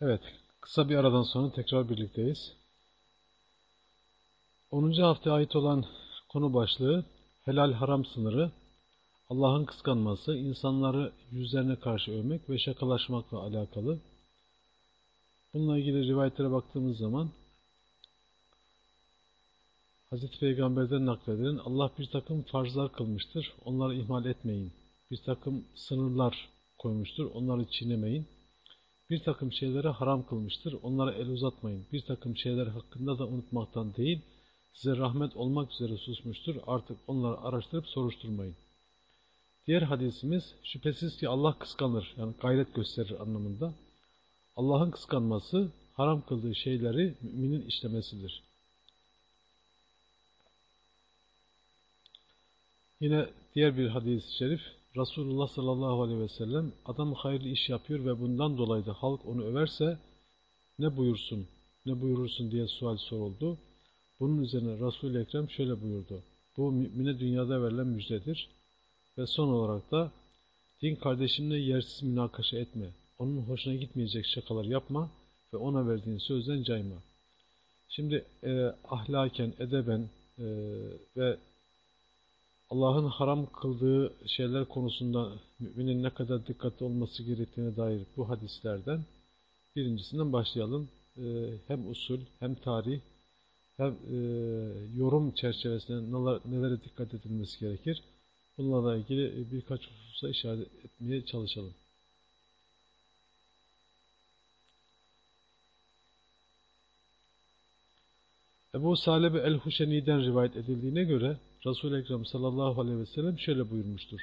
Evet, kısa bir aradan sonra tekrar birlikteyiz. 10. haftaya ait olan konu başlığı helal haram sınırı, Allah'ın kıskanması, insanları yüzlerine karşı övmek ve şakalaşmakla alakalı. Bununla ilgili rivayetlere baktığımız zaman Hz. Peygamber'den nakledilen Allah bir takım farzlar kılmıştır, onları ihmal etmeyin. Bir takım sınırlar koymuştur, onları çiğnemeyin. Bir takım şeylere haram kılmıştır, onlara el uzatmayın. Bir takım şeyler hakkında da unutmaktan değil, size rahmet olmak üzere susmuştur, artık onları araştırıp soruşturmayın. Diğer hadisimiz, şüphesiz ki Allah kıskanır, yani gayret gösterir anlamında. Allah'ın kıskanması, haram kıldığı şeyleri müminin işlemesidir. Yine diğer bir hadis-i şerif, Resulullah sallallahu aleyhi ve sellem adam hayırlı iş yapıyor ve bundan dolayı da halk onu överse ne buyursun, ne buyurursun diye sual soruldu. Bunun üzerine Resul-i Ekrem şöyle buyurdu. Bu mümine dünyada verilen müjdedir. Ve son olarak da din kardeşinle yersiz münakaşa etme. Onun hoşuna gitmeyecek şakalar yapma ve ona verdiğin sözden cayma. Şimdi e, ahlaken, edeben e, ve Allah'ın haram kıldığı şeyler konusunda müminin ne kadar dikkatli olması gerektiğine dair bu hadislerden birincisinden başlayalım. Ee, hem usul, hem tarih, hem e, yorum çerçevesinde neler, nelere dikkat edilmesi gerekir. Bunlarla ilgili birkaç hususa işaret etmeye çalışalım. Ebu Salebe el-Huşeni'den rivayet edildiğine göre Resul-i Ekrem sallallahu aleyhi ve sellem şöyle buyurmuştur.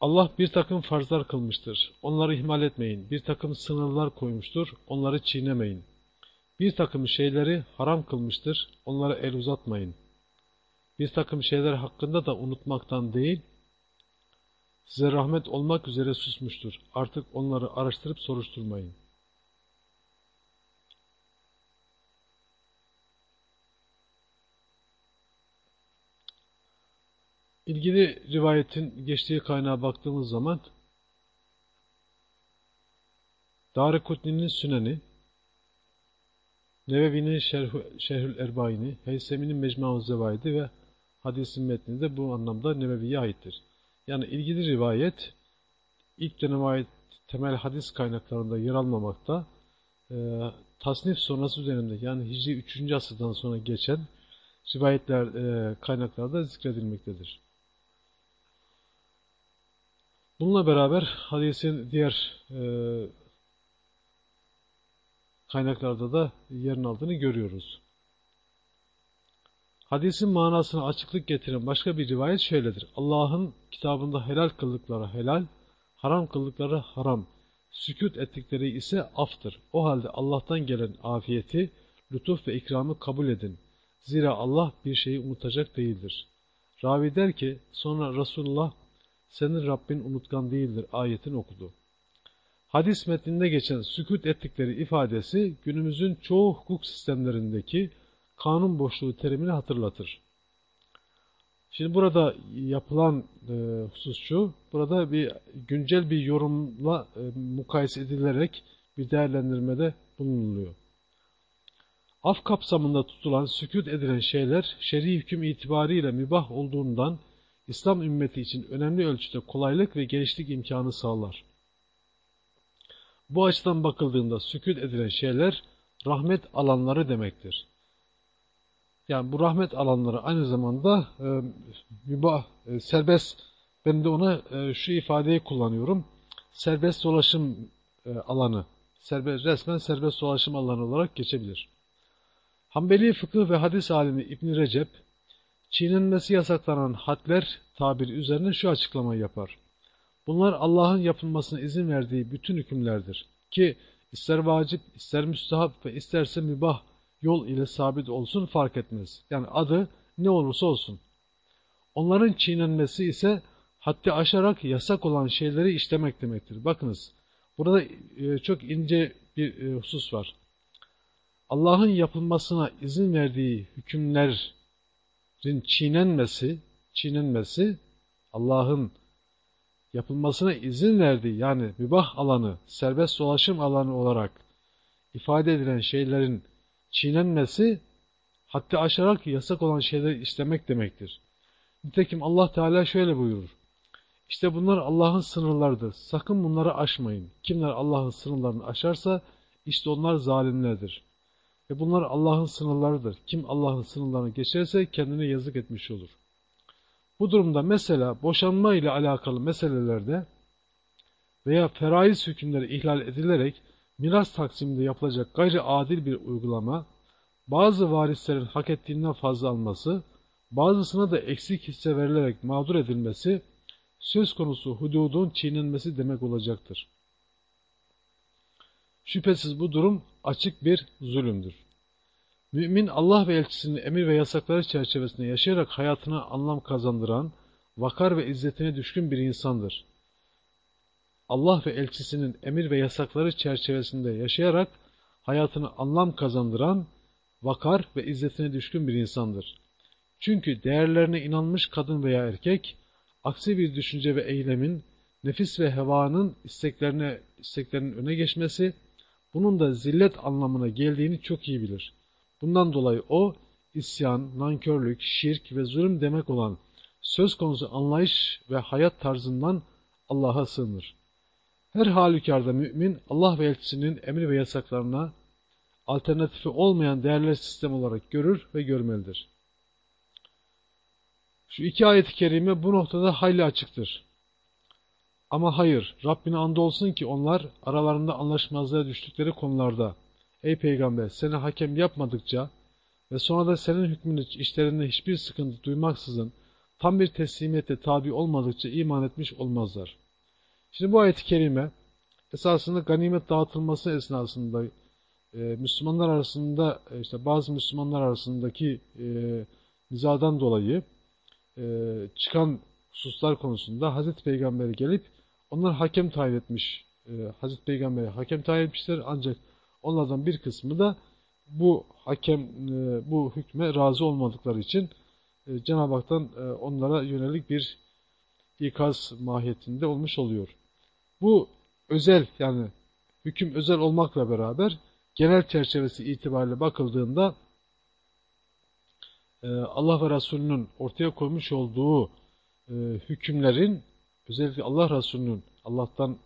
Allah bir takım farzlar kılmıştır. Onları ihmal etmeyin. Bir takım sınırlar koymuştur. Onları çiğnemeyin. Bir takım şeyleri haram kılmıştır. Onlara el uzatmayın. Bir takım şeyler hakkında da unutmaktan değil, size rahmet olmak üzere susmuştur. Artık onları araştırıp soruşturmayın. İlgili rivayetin geçtiği kaynağa baktığımız zaman Darikutni'nin Süneni, Nevevi'nin Şerhül Erbaini, Heysemi'nin Mecmu Zevaidi ve hadisin metni de bu anlamda Nevevi'ye aittir. Yani ilgili rivayet ilk döneme ait temel hadis kaynaklarında yer almamakta. E, tasnif sonrası üzerinde yani Hicri 3. asırdan sonra geçen rivayetler e, kaynaklarda zikredilmektedir. Bununla beraber hadisin diğer e, kaynaklarda da yerin aldığını görüyoruz. Hadisin manasına açıklık getiren başka bir rivayet şöyledir. Allah'ın kitabında helal kıldıkları helal, haram kıldıkları haram, sükut ettikleri ise aftır. O halde Allah'tan gelen afiyeti, lütuf ve ikramı kabul edin. Zira Allah bir şeyi unutacak değildir. Ravi der ki, sonra Resulullah, senin Rabbin unutkan değildir ayetini okudu. Hadis metninde geçen sükut ettikleri ifadesi günümüzün çoğu hukuk sistemlerindeki kanun boşluğu terimini hatırlatır. Şimdi burada yapılan e, husus şu, burada bir güncel bir yorumla e, mukayese edilerek bir değerlendirmede bulunuluyor. Af kapsamında tutulan, sükut edilen şeyler şer'i hüküm itibariyle mübah olduğundan İslam ümmeti için önemli ölçüde kolaylık ve genişlik imkanı sağlar. Bu açıdan bakıldığında sükut edilen şeyler rahmet alanları demektir. Yani bu rahmet alanları aynı zamanda e, mübah, e, serbest, ben de ona e, şu ifadeyi kullanıyorum. Serbest dolaşım e, alanı, serbest, resmen serbest dolaşım alanı olarak geçebilir. Hanbeli fıkıh ve hadis alimi İbn Recep, çiğnenmesi yasaklanan hadler tabiri üzerine şu açıklamayı yapar. Bunlar Allah'ın yapılmasına izin verdiği bütün hükümlerdir. Ki ister vacip, ister müstahap ve isterse mübah yol ile sabit olsun fark etmez. Yani adı ne olursa olsun. Onların çiğnenmesi ise haddi aşarak yasak olan şeyleri işlemek demektir. Bakınız burada e, çok ince bir e, husus var. Allah'ın yapılmasına izin verdiği hükümler şeylerin çiğnenmesi, çiğnenmesi Allah'ın yapılmasına izin verdiği yani mübah alanı, serbest dolaşım alanı olarak ifade edilen şeylerin çiğnenmesi hatta aşarak yasak olan şeyleri istemek demektir. Nitekim Allah Teala şöyle buyurur. İşte bunlar Allah'ın sınırlarıdır. Sakın bunları aşmayın. Kimler Allah'ın sınırlarını aşarsa işte onlar zalimlerdir. Ve bunlar Allah'ın sınırlarıdır. Kim Allah'ın sınırlarını geçerse kendine yazık etmiş olur. Bu durumda mesela boşanma ile alakalı meselelerde veya feraiz hükümleri ihlal edilerek miras taksiminde yapılacak gayri adil bir uygulama, bazı varislerin hak ettiğinden fazla alması, bazısına da eksik hisse verilerek mağdur edilmesi, söz konusu hududun çiğnenmesi demek olacaktır. Şüphesiz bu durum açık bir zulümdür. Mümin Allah ve elçisinin emir ve yasakları çerçevesinde yaşayarak hayatına anlam kazandıran, vakar ve izzetine düşkün bir insandır. Allah ve elçisinin emir ve yasakları çerçevesinde yaşayarak hayatını anlam kazandıran, vakar ve izzetine düşkün bir insandır. Çünkü değerlerine inanmış kadın veya erkek, aksi bir düşünce ve eylemin, nefis ve hevanın isteklerine, isteklerinin öne geçmesi, bunun da zillet anlamına geldiğini çok iyi bilir. Bundan dolayı o, isyan, nankörlük, şirk ve zulüm demek olan söz konusu anlayış ve hayat tarzından Allah'a sığınır. Her halükarda mümin, Allah ve elçisinin emir ve yasaklarına alternatifi olmayan değerler sistem olarak görür ve görmelidir. Şu iki ayet-i kerime bu noktada hayli açıktır. Ama hayır, Rabbine andolsun ki onlar aralarında anlaşmazlığa düştükleri konularda Ey peygamber seni hakem yapmadıkça ve sonra da senin hükmünün işlerinde hiçbir sıkıntı duymaksızın tam bir teslimiyete tabi olmadıkça iman etmiş olmazlar. Şimdi bu ayet-i kerime esasında ganimet dağıtılması esnasında e, Müslümanlar arasında e, işte bazı Müslümanlar arasındaki e, nizadan dolayı e, çıkan hususlar konusunda Hazreti Peygamber'e gelip onlar hakem tayin etmiş. E, Hazreti Peygamber'e hakem tayin etmişler ancak Onlardan bir kısmı da bu hakem e, bu hükme razı olmadıkları için e, Cenab-ı Hak'tan e, onlara yönelik bir ikaz mahiyetinde olmuş oluyor. Bu özel yani hüküm özel olmakla beraber genel çerçevesi itibariyle bakıldığında Allah ve Resulünün ortaya koymuş olduğu hükümlerin özellikle Allah Resulü'nün Allah'tan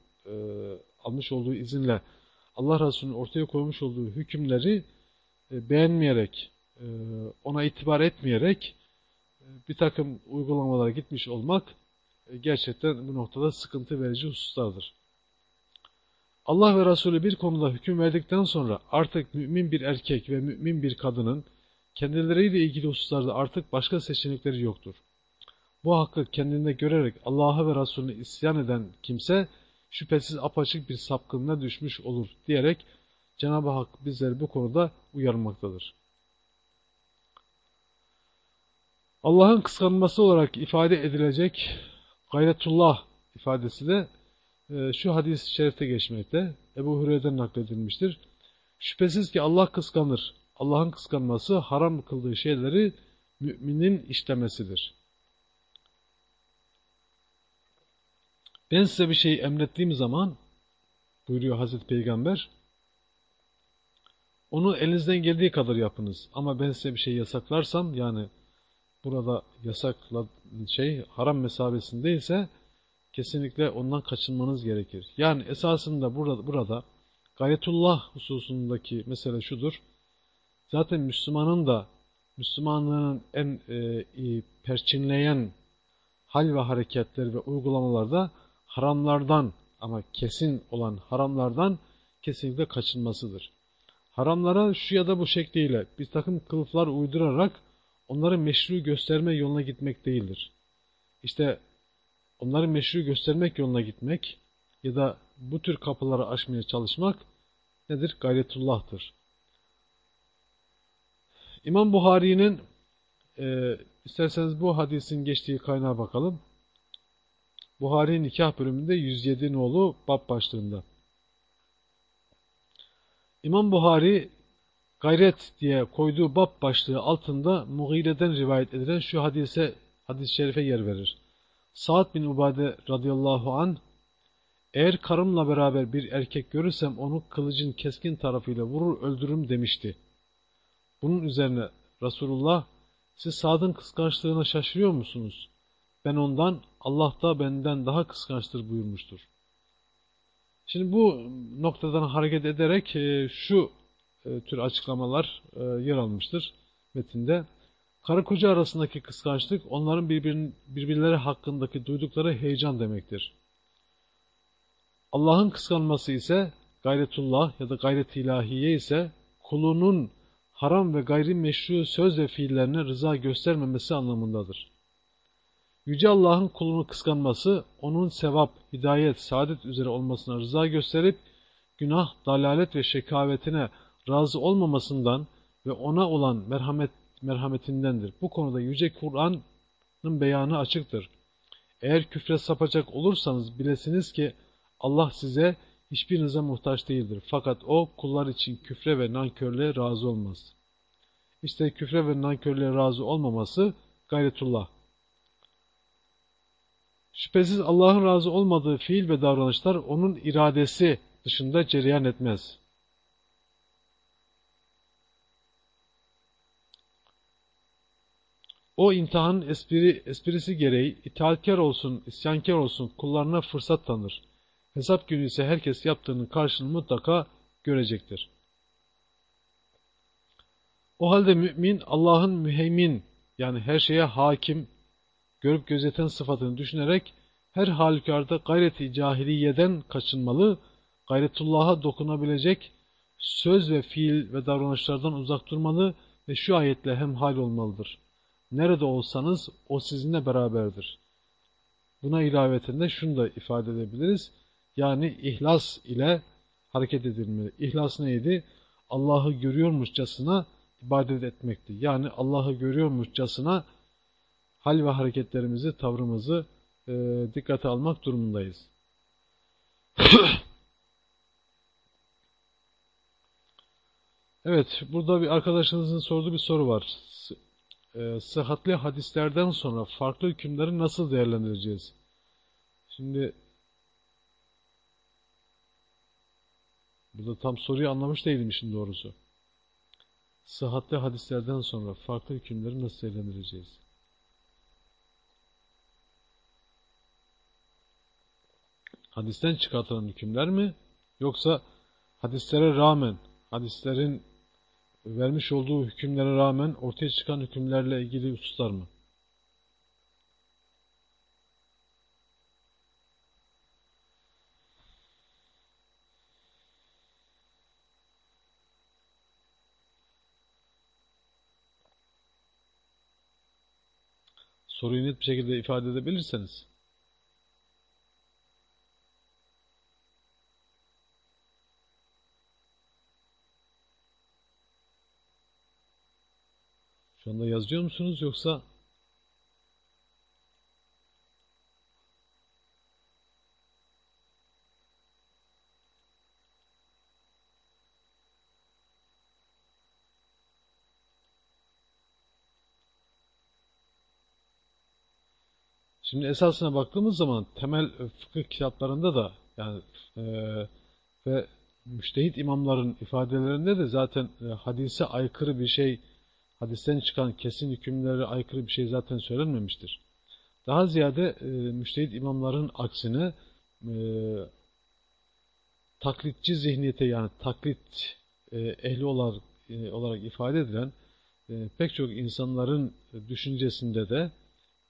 almış olduğu izinle Allah Resulü'nün ortaya koymuş olduğu hükümleri e, beğenmeyerek, e, ona itibar etmeyerek e, bir takım uygulamalara gitmiş olmak gerçekten bu noktada sıkıntı verici hususlardır. Allah ve Resulü bir konuda hüküm verdikten sonra artık mümin bir erkek ve mümin bir kadının kendileriyle ilgili hususlarda artık başka seçenekleri yoktur. Bu hakkı kendinde görerek Allah'a ve Resulüne isyan eden kimse, şüphesiz apaçık bir sapkınına düşmüş olur diyerek Cenab-ı Hak bizleri bu konuda uyarmaktadır. Allah'ın kıskanması olarak ifade edilecek gayretullah ifadesi de e, şu hadis-i şerifte geçmekte. Ebu Hureyre'den nakledilmiştir. Şüphesiz ki Allah kıskanır. Allah'ın kıskanması haram kıldığı şeyleri müminin işlemesidir. Ben size bir şey emrettiğim zaman buyuruyor Hazreti Peygamber onu elinizden geldiği kadar yapınız. Ama ben size bir şey yasaklarsam yani burada yasakla şey haram mesabesindeyse kesinlikle ondan kaçınmanız gerekir. Yani esasında burada burada gayetullah hususundaki mesele şudur. Zaten Müslümanın da Müslümanlığın en e, perçinleyen hal ve hareketleri ve uygulamalarda haramlardan ama kesin olan haramlardan kesinlikle kaçınmasıdır. Haramlara şu ya da bu şekliyle bir takım kılıflar uydurarak onları meşru gösterme yoluna gitmek değildir. İşte onları meşru göstermek yoluna gitmek ya da bu tür kapıları aşmaya çalışmak nedir? Gayretullah'tır. İmam Buhari'nin e, isterseniz bu hadisin geçtiği kaynağa bakalım. Buhari nikah bölümünde 107 nolu bab başlığında. İmam Buhari gayret diye koyduğu bab başlığı altında Mughire'den rivayet edilen şu hadise hadis-i şerife yer verir. Sa'd bin Ubade radıyallahu an eğer karımla beraber bir erkek görürsem onu kılıcın keskin tarafıyla vurur öldürürüm demişti. Bunun üzerine Resulullah siz Sad'ın kıskançlığına şaşırıyor musunuz? Ben ondan, Allah da benden daha kıskançtır buyurmuştur. Şimdi bu noktadan hareket ederek e, şu e, tür açıklamalar e, yer almıştır metinde. Karı koca arasındaki kıskançlık onların birbirleri hakkındaki duydukları heyecan demektir. Allah'ın kıskanması ise gayretullah ya da gayret ilahiye ise kulunun haram ve gayrimeşru söz ve fiillerine rıza göstermemesi anlamındadır. Yüce Allah'ın kulunu kıskanması, onun sevap, hidayet, saadet üzere olmasına rıza gösterip, günah, dalalet ve şekavetine razı olmamasından ve ona olan merhamet, merhametindendir. Bu konuda Yüce Kur'an'ın beyanı açıktır. Eğer küfre sapacak olursanız bilesiniz ki Allah size hiçbirinize muhtaç değildir. Fakat o kullar için küfre ve nankörlüğe razı olmaz. İşte küfre ve nankörlüğe razı olmaması gayretullah. Şüphesiz Allah'ın razı olmadığı fiil ve davranışlar onun iradesi dışında cereyan etmez. O imtihanın espri, esprisi gereği itaatkar olsun, isyankar olsun kullarına fırsat tanır. Hesap günü ise herkes yaptığının karşılığını mutlaka görecektir. O halde mümin Allah'ın müheymin yani her şeye hakim, görüp gözeten sıfatını düşünerek her halükarda gayreti cahiliyeden kaçınmalı, gayretullah'a dokunabilecek söz ve fiil ve davranışlardan uzak durmalı ve şu ayetle hemhal olmalıdır. Nerede olsanız o sizinle beraberdir. Buna ilaveten şunu da ifade edebiliriz. Yani ihlas ile hareket edilmeli. İhlas neydi? Allah'ı görüyormuşçasına ibadet etmekti. Yani Allah'ı görüyormuşçasına hal ve hareketlerimizi, tavrımızı e, dikkate almak durumundayız. evet, burada bir arkadaşınızın sorduğu bir soru var. E, sıhhatli hadislerden sonra farklı hükümleri nasıl değerlendireceğiz? Şimdi burada tam soruyu anlamış değilim işin doğrusu. Sıhhatli hadislerden sonra farklı hükümleri nasıl değerlendireceğiz? hadisten çıkartılan hükümler mi? Yoksa hadislere rağmen, hadislerin vermiş olduğu hükümlere rağmen ortaya çıkan hükümlerle ilgili hususlar mı? Soruyu net bir şekilde ifade edebilirseniz. Anda yazıyor musunuz yoksa? Şimdi esasına baktığımız zaman temel fıkıh kitaplarında da yani e, ve müştehit imamların ifadelerinde de zaten e, hadise aykırı bir şey hadisten çıkan kesin hükümlere aykırı bir şey zaten söylenmemiştir. Daha ziyade e, müştehit imamların aksine e, taklitçi zihniyete yani taklit e, ehli olarak, e, olarak ifade edilen e, pek çok insanların düşüncesinde de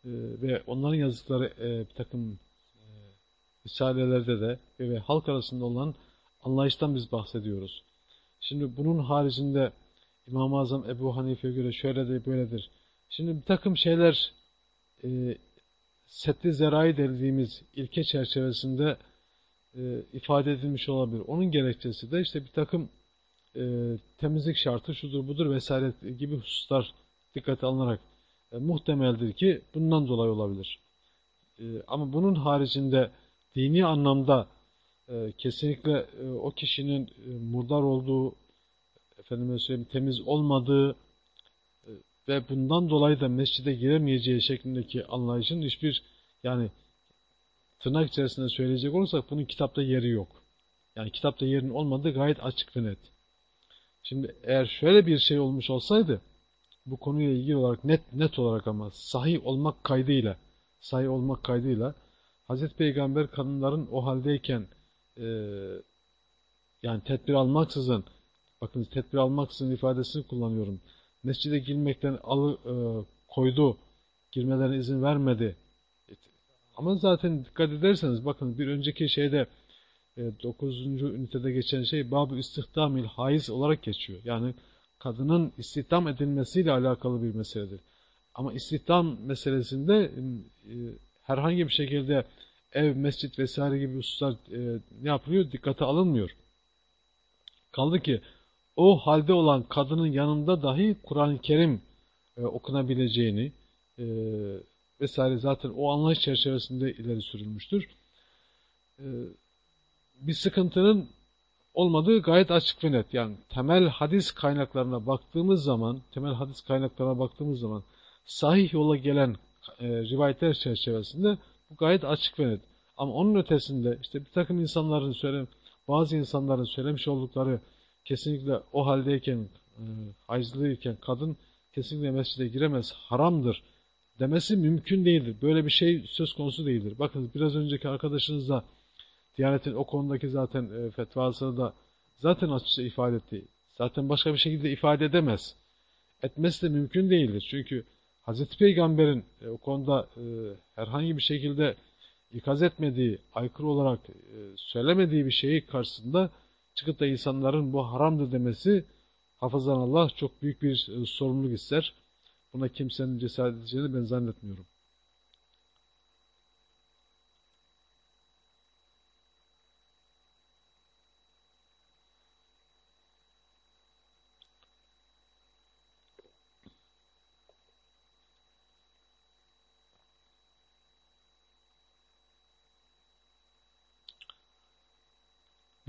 e, ve onların yazdıkları e, bir takım e, risalelerde de ve halk arasında olan anlayıştan biz bahsediyoruz. Şimdi bunun haricinde İmam-ı Azam Ebu Hanife'ye göre şöyle de böyledir. Şimdi bir takım şeyler e, setli zerai dediğimiz ilke çerçevesinde e, ifade edilmiş olabilir. Onun gerekçesi de işte bir takım e, temizlik şartı şudur budur vesaire gibi hususlar dikkate alınarak e, muhtemeldir ki bundan dolayı olabilir. E, ama bunun haricinde dini anlamda e, kesinlikle e, o kişinin e, murdar olduğu efendime söyleyeyim temiz olmadığı e, ve bundan dolayı da mescide giremeyeceği şeklindeki anlayışın hiçbir yani tırnak içerisinde söyleyecek olursak bunun kitapta yeri yok. Yani kitapta yerin olmadığı gayet açık ve net. Şimdi eğer şöyle bir şey olmuş olsaydı bu konuyla ilgili olarak net net olarak ama sahih olmak kaydıyla sahih olmak kaydıyla Hazreti Peygamber kadınların o haldeyken e, yani tedbir almaksızın bakın tedbir almaksızın ifadesini kullanıyorum. Mescide girmekten alı e, koydu, girmelerine izin vermedi. Ama zaten dikkat ederseniz bakın bir önceki şeyde e, 9. ünitede geçen şey Bab-ı İstihdamil Haiz olarak geçiyor. Yani kadının istihdam edilmesiyle alakalı bir meseledir. Ama istihdam meselesinde e, herhangi bir şekilde ev, mescit vesaire gibi hususlar e, ne yapılıyor? Dikkate alınmıyor. Kaldı ki o halde olan kadının yanında dahi Kur'an-ı Kerim e, okunabileceğini e, vesaire zaten o anlayış çerçevesinde ileri sürülmüştür. E, bir sıkıntının olmadığı gayet açık ve net. Yani temel hadis kaynaklarına baktığımız zaman, temel hadis kaynaklarına baktığımız zaman sahih yola gelen e, rivayetler çerçevesinde bu gayet açık ve net. Ama onun ötesinde işte bir takım insanların söyle, bazı insanların söylemiş oldukları kesinlikle o haldeyken, e, hayızlıyken kadın kesinlikle mescide giremez, haramdır demesi mümkün değildir. Böyle bir şey söz konusu değildir. Bakın biraz önceki arkadaşınız da Diyanet'in o konudaki zaten e, fetvasını da zaten açıkça ifade etti. Zaten başka bir şekilde ifade edemez. Etmesi de mümkün değildir. Çünkü Hazreti Peygamber'in e, o konuda e, herhangi bir şekilde ikaz etmediği, aykırı olarak e, söylemediği bir şeyi karşısında çıkıp da insanların bu haramdır demesi hafızan Allah çok büyük bir e, sorumluluk ister. Buna kimsenin cesaret edeceğini ben zannetmiyorum.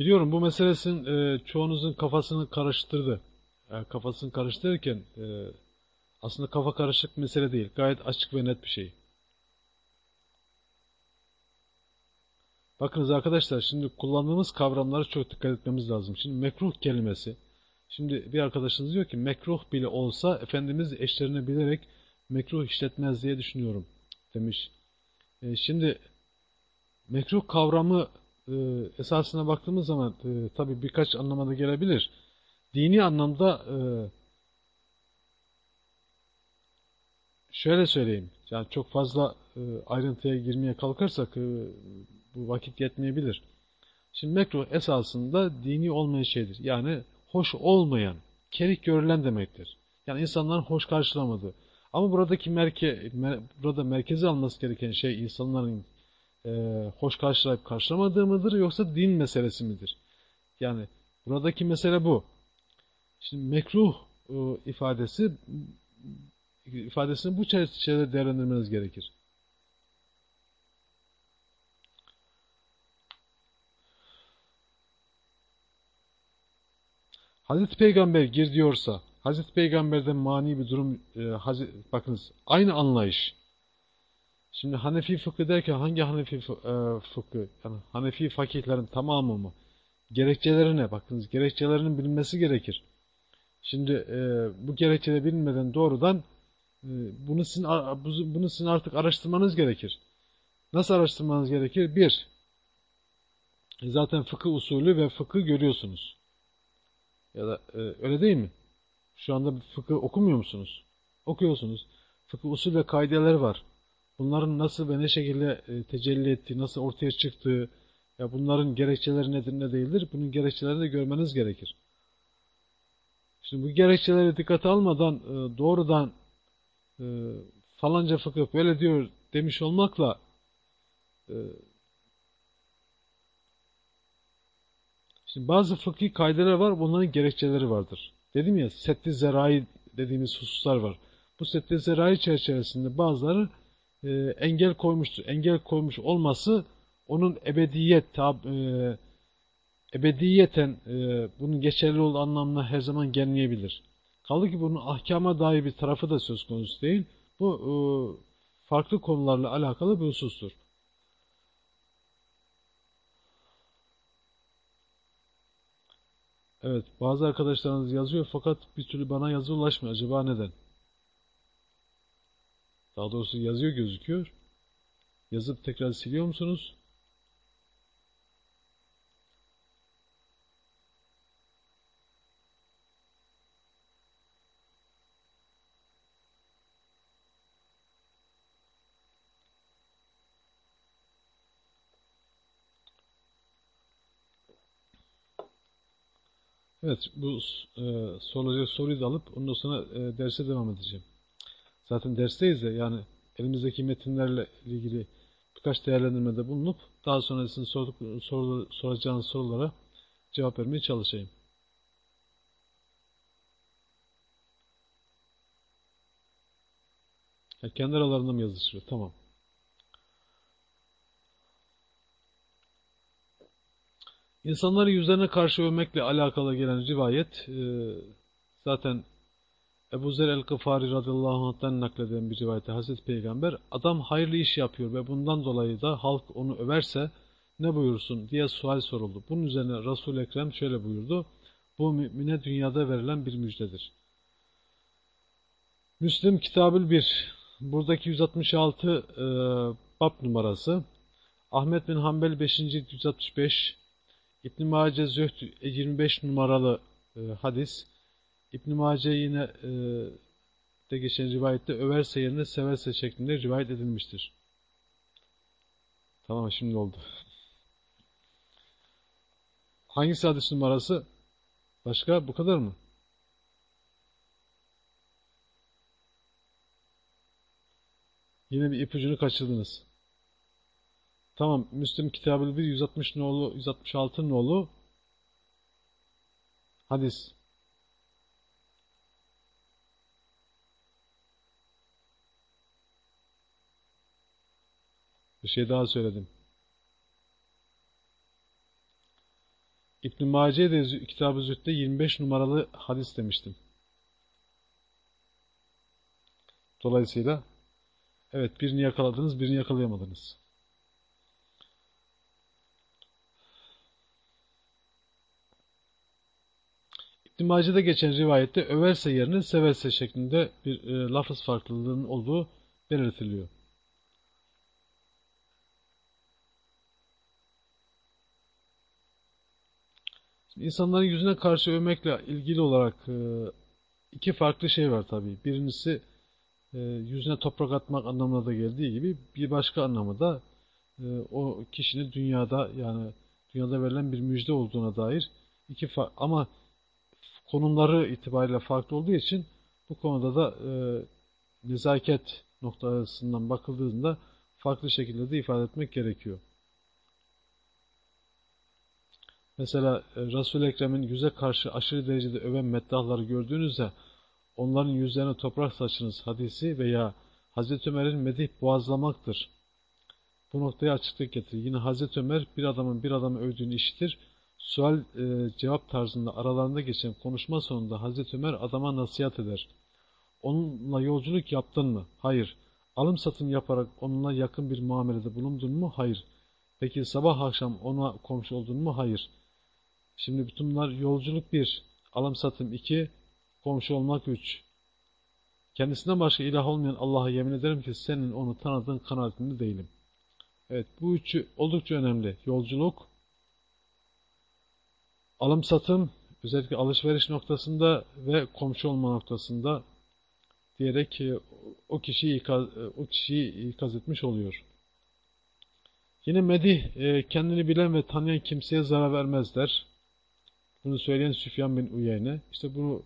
Biliyorum bu meselesin e, çoğunuzun kafasını karıştırdı. Yani kafasını karıştırırken e, aslında kafa karışık mesele değil. Gayet açık ve net bir şey. Bakınız arkadaşlar şimdi kullandığımız kavramlara çok dikkat etmemiz lazım. Şimdi mekruh kelimesi. Şimdi bir arkadaşınız diyor ki mekruh bile olsa Efendimiz eşlerini bilerek mekruh işletmez diye düşünüyorum demiş. E, şimdi mekruh kavramı e, esasına baktığımız zaman e, tabi birkaç anlamada gelebilir. Dini anlamda e, şöyle söyleyeyim. Yani çok fazla e, ayrıntıya girmeye kalkarsak e, bu vakit yetmeyebilir. Şimdi mekruh esasında dini olmayan şeydir. Yani hoş olmayan, kerik görülen demektir. Yani insanların hoş karşılamadığı. Ama buradaki merke, mer, burada merkeze alması gereken şey insanların e, hoş karşılayıp karşılamadığı mıdır yoksa din meselesi midir? Yani buradaki mesele bu. Şimdi mekruh e, ifadesi ifadesini bu çerçevede değerlendirmeniz gerekir. Hazreti Peygamber gir diyorsa, Hazreti Peygamber'den mani bir durum, e, Hazreti, bakınız aynı anlayış. Şimdi Hanefi fıkı derken hangi Hanefi e, fıkı? Yani Hanefi fakihlerin tamamı mı? Gerekçeleri ne? Bakınız gerekçelerinin bilinmesi gerekir. Şimdi e, bu gerekçeleri bilinmeden doğrudan e, bunu sizin bunu sizin artık araştırmanız gerekir. Nasıl araştırmanız gerekir? Bir, zaten fıkıh usulü ve fıkı görüyorsunuz. Ya da e, öyle değil mi? Şu anda fıkıh okumuyor musunuz? Okuyorsunuz. Fıkıh usul ve kaideler var bunların nasıl ve ne şekilde e, tecelli ettiği, nasıl ortaya çıktığı, ya bunların gerekçeleri nedir ne değildir, bunun gerekçelerini de görmeniz gerekir. Şimdi bu gerekçeleri dikkate almadan e, doğrudan e, falanca fıkıh böyle diyor demiş olmakla Şimdi bazı fıkhi kaydeler var, bunların gerekçeleri vardır. Dedim ya, setti zerai dediğimiz hususlar var. Bu setti zerai çerçevesinde bazıları e, engel koymuştur. Engel koymuş olması onun ebediyet, tab, e, ebediyeten e, bunun geçerli olduğu anlamına her zaman gelmeyebilir. Kaldı ki bunun ahkama dair bir tarafı da söz konusu değil. Bu e, farklı konularla alakalı bir husustur. Evet, bazı arkadaşlarınız yazıyor fakat bir türlü bana yazı ulaşmıyor. Acaba neden? Daha doğrusu yazıyor gözüküyor. Yazıp tekrar siliyor musunuz? Evet, bu e, sorulacak soruyu da alıp ondan sonra e, derse devam edeceğim. Zaten dersteyiz de yani elimizdeki metinlerle ilgili birkaç değerlendirmede bulunup daha sonra sizin sorduk, soru, soracağınız sorulara cevap vermeye çalışayım. Ya kendi aralarında mı yazışıyor? Tamam. İnsanları yüzlerine karşı övmekle alakalı gelen rivayet e, zaten Ebu Zer el-Gıfari radıyallahu anh'tan nakleden bir rivayette Hazreti Peygamber adam hayırlı iş yapıyor ve bundan dolayı da halk onu överse ne buyursun diye sual soruldu. Bunun üzerine Resul-i Ekrem şöyle buyurdu. Bu mümine dünyada verilen bir müjdedir. Müslim Kitabül 1 buradaki 166 e, bab numarası Ahmet bin Hanbel 5. 165 İbn-i Mace Zühd 25 numaralı e, hadis. İbn-i Mace yine e, de geçen rivayette överse yerine severse şeklinde rivayet edilmiştir. Tamam şimdi oldu. Hangisi hadis numarası? Başka bu kadar mı? Yine bir ipucunu kaçırdınız. Tamam. Müslim Kitabı 1 160 nolu 166 nolu hadis. Bir şey daha söyledim. İbn-i Mace'de Kitab-ı Zühd'de 25 numaralı hadis demiştim. Dolayısıyla evet birini yakaladınız, birini yakalayamadınız. İbn-i geçen rivayette överse yerine severse şeklinde bir e, lafız farklılığının olduğu belirtiliyor. Şimdi insanların yüzüne karşı övmekle ilgili olarak e, iki farklı şey var tabii. Birincisi e, yüzüne toprak atmak anlamına da geldiği gibi bir başka anlamı da e, o kişinin dünyada yani dünyada verilen bir müjde olduğuna dair iki ama konumları itibariyle farklı olduğu için bu konuda da e, nezaket noktasından bakıldığında farklı şekilde de ifade etmek gerekiyor. Mesela e, Resul-i Ekrem'in yüze karşı aşırı derecede öven meddahları gördüğünüzde onların yüzlerine toprak saçınız hadisi veya Hazreti Ömer'in medih boğazlamaktır. Bu noktaya açıklık getirir. Yine Hazreti Ömer bir adamın bir adamı övdüğünü işitir sual e, cevap tarzında aralarında geçen konuşma sonunda Hazreti Ömer adama nasihat eder. Onunla yolculuk yaptın mı? Hayır. Alım satım yaparak onunla yakın bir muamelede bulundun mu? Hayır. Peki sabah akşam ona komşu oldun mu? Hayır. Şimdi bütün bunlar yolculuk bir, alım satım iki, komşu olmak üç. Kendisinden başka ilah olmayan Allah'a yemin ederim ki senin onu tanıdığın kanaatinde değilim. Evet bu üçü oldukça önemli. Yolculuk, alım satım özellikle alışveriş noktasında ve komşu olma noktasında diyerek o kişiyi ikaz, o kişiyi ikaz etmiş oluyor. Yine medih e, kendini bilen ve tanıyan kimseye zarar vermezler. Bunu söyleyen Süfyan bin Uyeyne. İşte bunu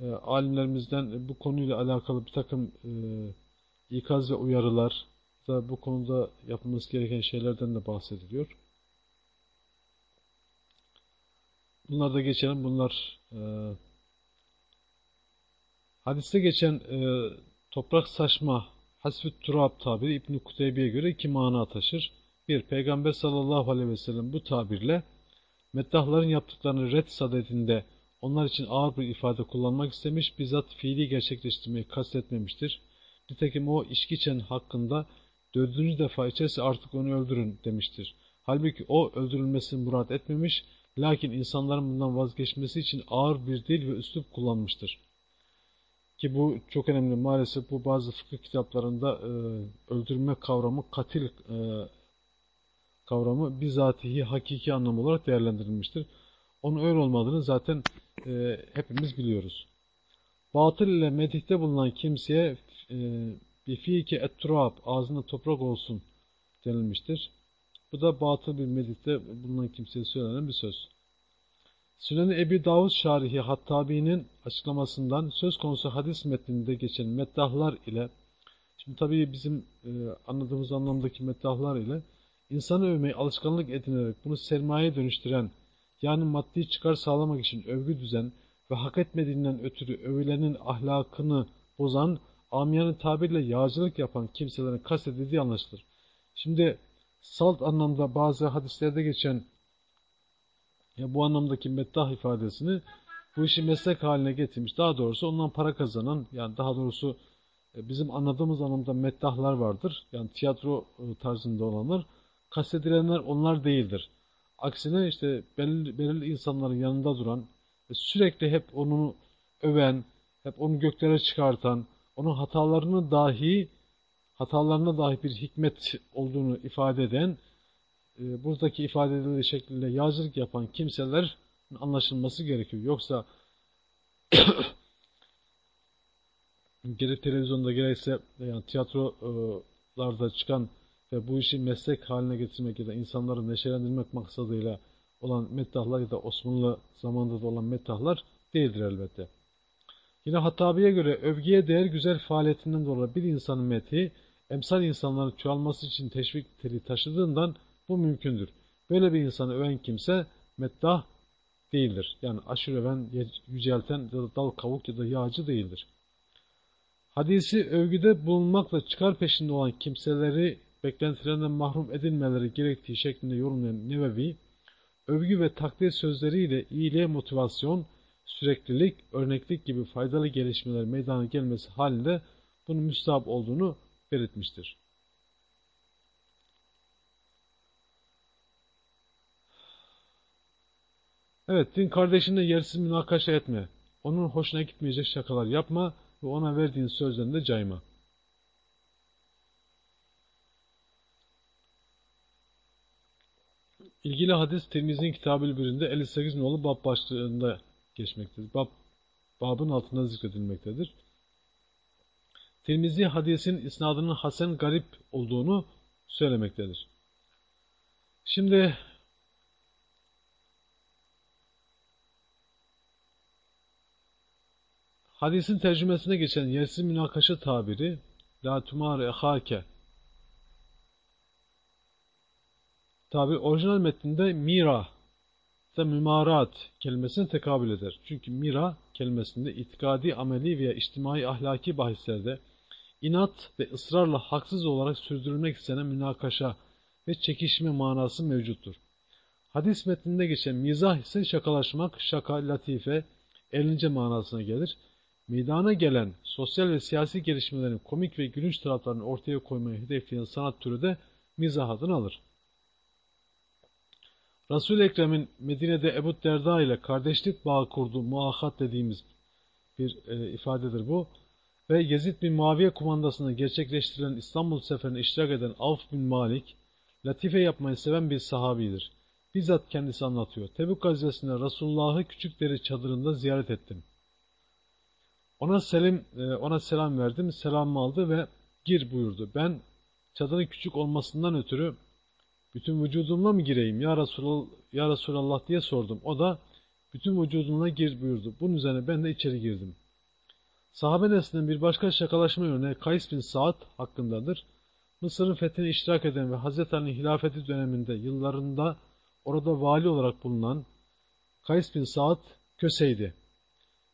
e, alimlerimizden bu konuyla alakalı bir takım e, ikaz ve uyarılar da bu konuda yapılması gereken şeylerden de bahsediliyor. Bunlar da geçelim. Bunlar e, hadiste geçen e, toprak saçma hasfü turab tabiri İbn-i Kuteybi'ye göre iki mana taşır. Bir, Peygamber sallallahu aleyhi ve sellem bu tabirle Meddahların yaptıklarını red sadedinde onlar için ağır bir ifade kullanmak istemiş, bizzat fiili gerçekleştirmeyi kastetmemiştir. Nitekim o içkiçen hakkında dördüncü defa içerse artık onu öldürün demiştir. Halbuki o öldürülmesini murat etmemiş, lakin insanların bundan vazgeçmesi için ağır bir dil ve üslup kullanmıştır. Ki bu çok önemli maalesef bu bazı fıkıh kitaplarında e, öldürme kavramı katil e, kavramı bizatihi hakiki anlam olarak değerlendirilmiştir. Onun öyle olmadığını zaten e, hepimiz biliyoruz. Batıl ile medihte bulunan kimseye e, bir fiike etturab ağzında toprak olsun denilmiştir. Bu da batıl bir medihte bulunan kimseye söylenen bir söz. Sünen-i Ebi Davud Şarihi Hattabi'nin açıklamasından söz konusu hadis metninde geçen meddahlar ile şimdi tabii bizim e, anladığımız anlamdaki meddahlar ile insanı övmeyi alışkanlık edinerek bunu sermaye dönüştüren yani maddi çıkar sağlamak için övgü düzen ve hak etmediğinden ötürü övülenin ahlakını bozan amiyane tabirle yağcılık yapan kimselerin kastedildiği anlaşılır. Şimdi salt anlamda bazı hadislerde geçen ya bu anlamdaki meddah ifadesini bu işi meslek haline getirmiş. Daha doğrusu ondan para kazanan yani daha doğrusu e, bizim anladığımız anlamda meddahlar vardır. Yani tiyatro e, tarzında olanlar. Kastedilenler onlar değildir. Aksine işte belirli, belirli insanların yanında duran ve sürekli hep onu öven, hep onu göklere çıkartan, onun hatalarını dahi hatalarına dahi bir hikmet olduğunu ifade eden e, buradaki ifade edildiği şekilde yazılık yapan kimseler anlaşılması gerekiyor. Yoksa gerek televizyonda gerekse yani tiyatrolarda çıkan ve bu işi meslek haline getirmek ya da insanları neşelendirmek maksadıyla olan meddahlar ya da Osmanlı zamanında da olan meddahlar değildir elbette. Yine Hattabi'ye göre övgüye değer güzel faaliyetinden dolayı bir insanın methi, emsal insanların çoğalması için teşvik niteliği taşıdığından bu mümkündür. Böyle bir insanı öven kimse meddah değildir. Yani aşırı öven, yücelten ya da dal kavuk ya da yağcı değildir. Hadisi övgüde bulunmakla çıkar peşinde olan kimseleri beklentilerinden mahrum edilmeleri gerektiği şeklinde yorumlayan Nevevi, övgü ve takdir sözleriyle iyiliğe motivasyon, süreklilik, örneklik gibi faydalı gelişmeler meydana gelmesi halinde bunun müstahap olduğunu belirtmiştir. Evet, din kardeşinle yersiz münakaşa etme. Onun hoşuna gitmeyecek şakalar yapma ve ona verdiğin sözden de cayma. İlgili hadis Tirmizi'nin kitabı birinde 58 nolu bab başlığında geçmektedir. Bab, babın altında zikredilmektedir. Tirmizi hadisin isnadının hasen garip olduğunu söylemektedir. Şimdi hadisin tercümesine geçen yersiz münakaşa tabiri La tumare hake tabi orijinal metninde mira da mümarat kelimesine tekabül eder. Çünkü mira kelimesinde itikadi, ameli veya içtimai ahlaki bahislerde inat ve ısrarla haksız olarak sürdürülmek istenen münakaşa ve çekişme manası mevcuttur. Hadis metninde geçen mizah ise şakalaşmak, şaka, latife, elince manasına gelir. Meydana gelen sosyal ve siyasi gelişmelerin komik ve gülünç taraflarını ortaya koymayı hedefleyen sanat türü de mizah adını alır. Resul-i Ekrem'in Medine'de Ebu Derda ile kardeşlik bağı kurduğu muahat dediğimiz bir e, ifadedir bu. Ve Yezid bin Muaviye kumandasında gerçekleştirilen İstanbul seferine iştirak eden Avf bin Malik, latife yapmayı seven bir sahabidir. Bizzat kendisi anlatıyor. Tebük gazvesinde Resulullah'ı küçük deri çadırında ziyaret ettim. Ona selim, e, ona selam verdim, selamımı aldı ve gir buyurdu. Ben çadırın küçük olmasından ötürü bütün vücudumla mı gireyim ya Resulallah, ya Resulallah diye sordum. O da bütün vücudumla gir buyurdu. Bunun üzerine ben de içeri girdim. Sahabe neslinden bir başka şakalaşma örneği Kays bin Saad hakkındadır. Mısır'ın fethine iştirak eden ve Hazreti Ali'nin hilafeti döneminde yıllarında orada vali olarak bulunan Kays bin Saad köseydi.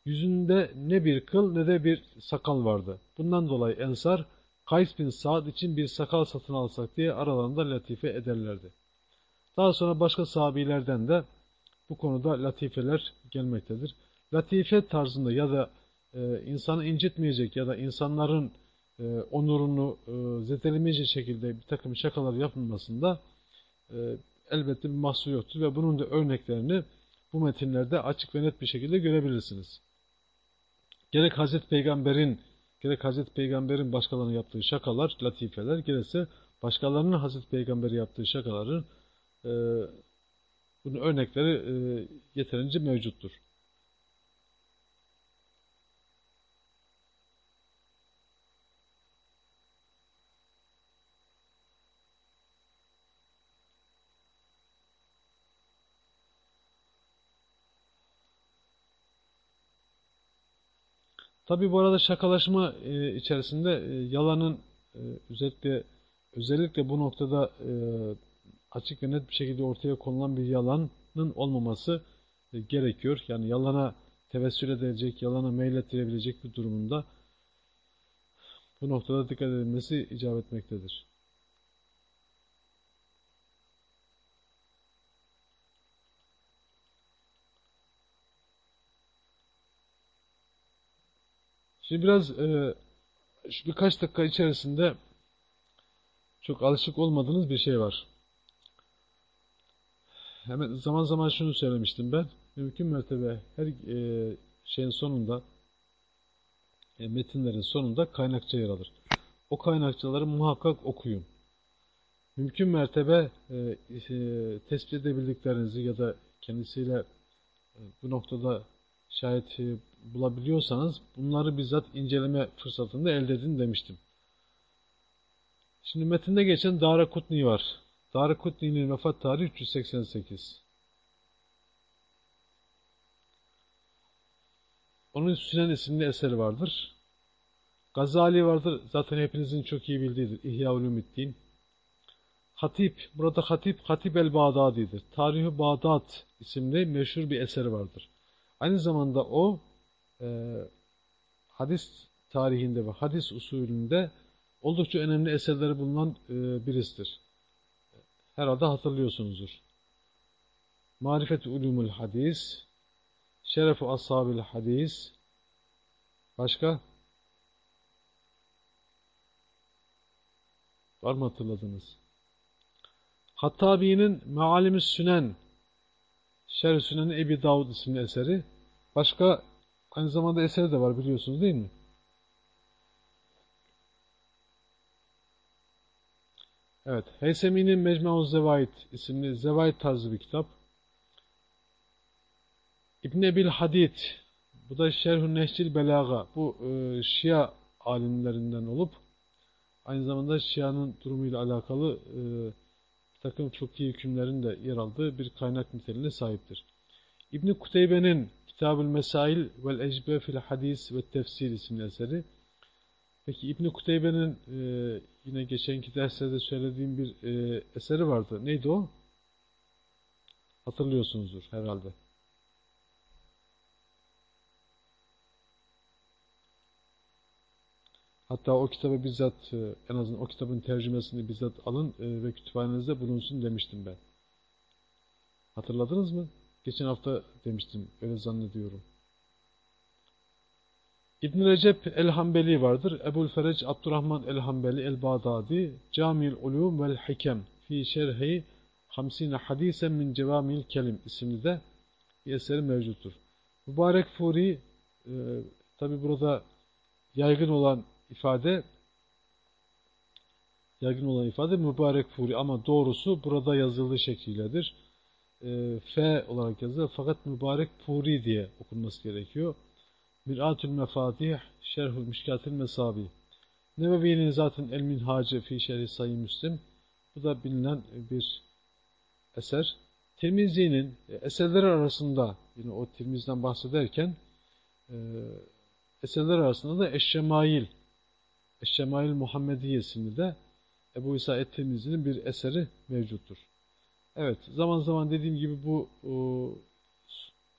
Yüzünde ne bir kıl ne de bir sakal vardı. Bundan dolayı Ensar Kays bin Saad için bir sakal satın alsak diye aralarında latife ederlerdi. Daha sonra başka sahabilerden de bu konuda latifeler gelmektedir. Latife tarzında ya da e, insanı incitmeyecek ya da insanların e, onurunu e, zedelemeyecek şekilde bir takım şakalar yapılmasında e, elbette bir mahsur yoktur ve bunun da örneklerini bu metinlerde açık ve net bir şekilde görebilirsiniz. Gerek Hazreti Peygamber'in gerek Hazreti Peygamber'in başkalarına yaptığı şakalar, latifeler, gerekse başkalarının Hazreti Peygamber'e yaptığı şakaların e, bunun örnekleri e, yeterince mevcuttur. Tabi bu arada şakalaşma e, içerisinde e, yalanın e, özellikle özellikle bu noktada açık ve net bir şekilde ortaya konulan bir yalanın olmaması gerekiyor. Yani yalana tevessül edilecek, yalana meylettirebilecek bir durumunda bu noktada dikkat edilmesi icap etmektedir. Şimdi biraz e, şu birkaç dakika içerisinde çok alışık olmadığınız bir şey var. Hemen zaman zaman şunu söylemiştim ben. Mümkün mertebe her e, şeyin sonunda e, metinlerin sonunda kaynakça yer alır. O kaynakçaları muhakkak okuyun. Mümkün mertebe e, e, tespit edebildiklerinizi ya da kendisiyle e, bu noktada şayet e, bulabiliyorsanız bunları bizzat inceleme fırsatında elde edin demiştim. Şimdi metinde geçen Dara Kutni var. Dara Kutni'nin vefat tarihi 388. Onun Sünen isimli eseri vardır. Gazali vardır. Zaten hepinizin çok iyi bildiğidir. İhya Ulumuddin. Hatip, burada Hatip, Hatip el-Bağdadi'dir. Tarihi Bağdat isimli meşhur bir eseri vardır. Aynı zamanda o e, hadis tarihinde ve hadis usulünde oldukça önemli eserleri bulunan e, birisidir. Herhalde hatırlıyorsunuzdur. Marifet ulumul hadis, şerefu ashabil hadis, başka? Var mı hatırladınız? Hattabi'nin Mealim-i Sünen, Şer-i Sünen Ebi Davud isimli eseri. Başka aynı zamanda eseri de var biliyorsunuz değil mi? Evet, Heysemi'nin Mecmu Zevait isimli Zevait tarzı bir kitap. İbn Ebil Hadid, bu da Şerhü Nehcil Belaga, bu e, Şia alimlerinden olup aynı zamanda Şia'nın durumuyla alakalı e, takım fıkhi hükümlerin de yer aldığı bir kaynak niteliğine sahiptir. İbn Kuteybe'nin Kitabül Mesail vel Ecbe fil Hadis ve Tefsir isimli eseri. Peki İbn Kuteybe'nin e, yine geçenki derslerde söylediğim bir e, eseri vardı. Neydi o? Hatırlıyorsunuzdur herhalde. Hatta o kitabı bizzat, e, en azından o kitabın tercümesini bizzat alın e, ve kütüphanenizde bulunsun demiştim ben. Hatırladınız mı? Geçen hafta demiştim, öyle zannediyorum. İbn Recep el-Hambeli vardır. Ebul Ferec Abdurrahman el-Hambeli el-Bağdadi Camil Ulum vel Hikem fi şerhi Hamsine hadisen min cevamil kelim isimli de bir eseri mevcuttur. Mübarek Furi e, tabi burada yaygın olan ifade yaygın olan ifade mübarek Furi ama doğrusu burada yazıldığı şekliyledir. E, F olarak yazılır fakat mübarek Furi diye okunması gerekiyor. Mir'atül Mefatih, Şerhül Mişkatil Mesabi. Nebevi'nin zaten El Minhacı fi Şerhi Sayı Müslim. Bu da bilinen bir eser. Tirmizi'nin eserleri arasında, yine o Tirmiz'den bahsederken, e, eserler arasında da Eşşemail, Eşşemail Muhammediye isimli de Ebu İsa Et-Tirmizi'nin bir eseri mevcuttur. Evet, zaman zaman dediğim gibi bu o,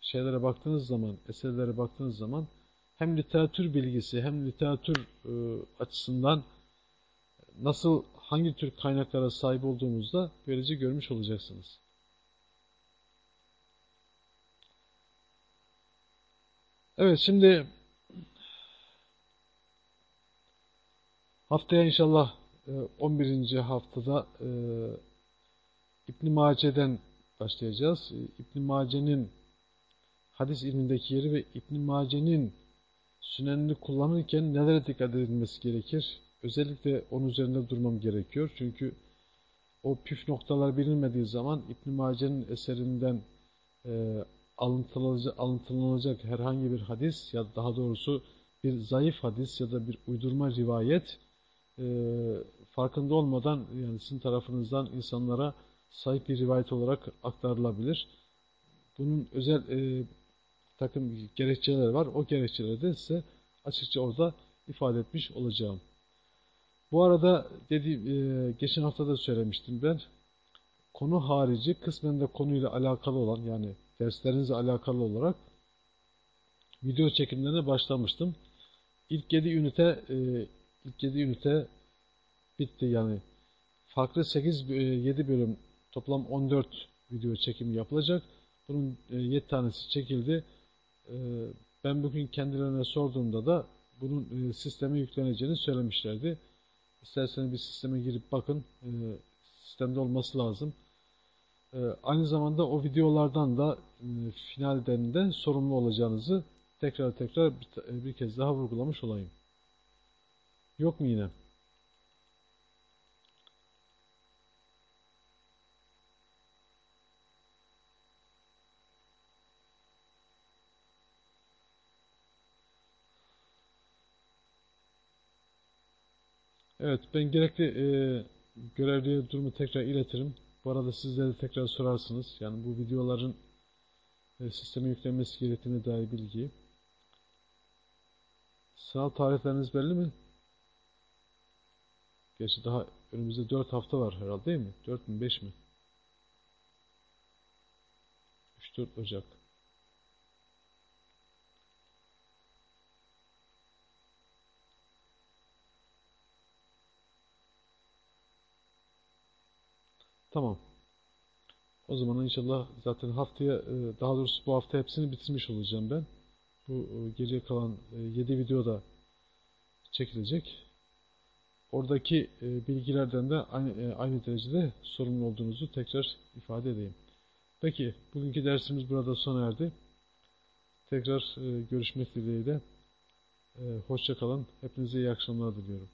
şeylere baktığınız zaman, eserlere baktığınız zaman hem literatür bilgisi hem literatür e, açısından nasıl, hangi tür kaynaklara sahip olduğumuzda böylece görmüş olacaksınız. Evet şimdi haftaya inşallah e, 11. haftada e, İbn Mace'den başlayacağız. E, İbn Mace'nin hadis ilmindeki yeri ve İbn Mace'nin sünenini kullanırken nelere dikkat edilmesi gerekir? Özellikle onun üzerinde durmam gerekiyor. Çünkü o püf noktalar bilinmediği zaman İbn Mace'nin eserinden e, alıntılanacak, alıntılanacak herhangi bir hadis ya daha doğrusu bir zayıf hadis ya da bir uydurma rivayet e, farkında olmadan yani sizin tarafınızdan insanlara sahip bir rivayet olarak aktarılabilir. Bunun özel e, takım gerekçeler var. O gerekçeleri de size açıkça orada ifade etmiş olacağım. Bu arada dediğim, e, geçen hafta da söylemiştim ben. Konu harici kısmen de konuyla alakalı olan yani derslerinizle alakalı olarak video çekimlerine başlamıştım. İlk 7 ünite e, ilk 7 ünite bitti yani. Farklı 8 7 e, bölüm toplam 14 video çekimi yapılacak. Bunun 7 e, tanesi çekildi. Ben bugün kendilerine sorduğumda da bunun sisteme yükleneceğini söylemişlerdi. İsterseniz bir sisteme girip bakın. Sistemde olması lazım. Aynı zamanda o videolardan da e, finalden de sorumlu olacağınızı tekrar tekrar bir kez daha vurgulamış olayım. Yok mu yine? Evet, ben gerekli e, görevliye durumu tekrar iletirim. Bu arada sizler de tekrar sorarsınız. Yani bu videoların e, sisteme yüklenmesi gerektiğine dair bilgi. Sınav tarihleriniz belli mi? Gerçi daha önümüzde 4 hafta var herhalde değil mi? 4 mü 5 mi? 3-4 Ocak. Tamam. O zaman inşallah zaten haftaya, e, daha doğrusu bu hafta hepsini bitirmiş olacağım ben. Bu e, geriye kalan 7 e, video da çekilecek. Oradaki bilgilerden de aynı, aynı derecede sorumlu olduğunuzu tekrar ifade edeyim. Peki, bugünkü dersimiz burada sona erdi. Tekrar görüşmek dileğiyle. Hoşçakalın. Hepinize iyi akşamlar diliyorum.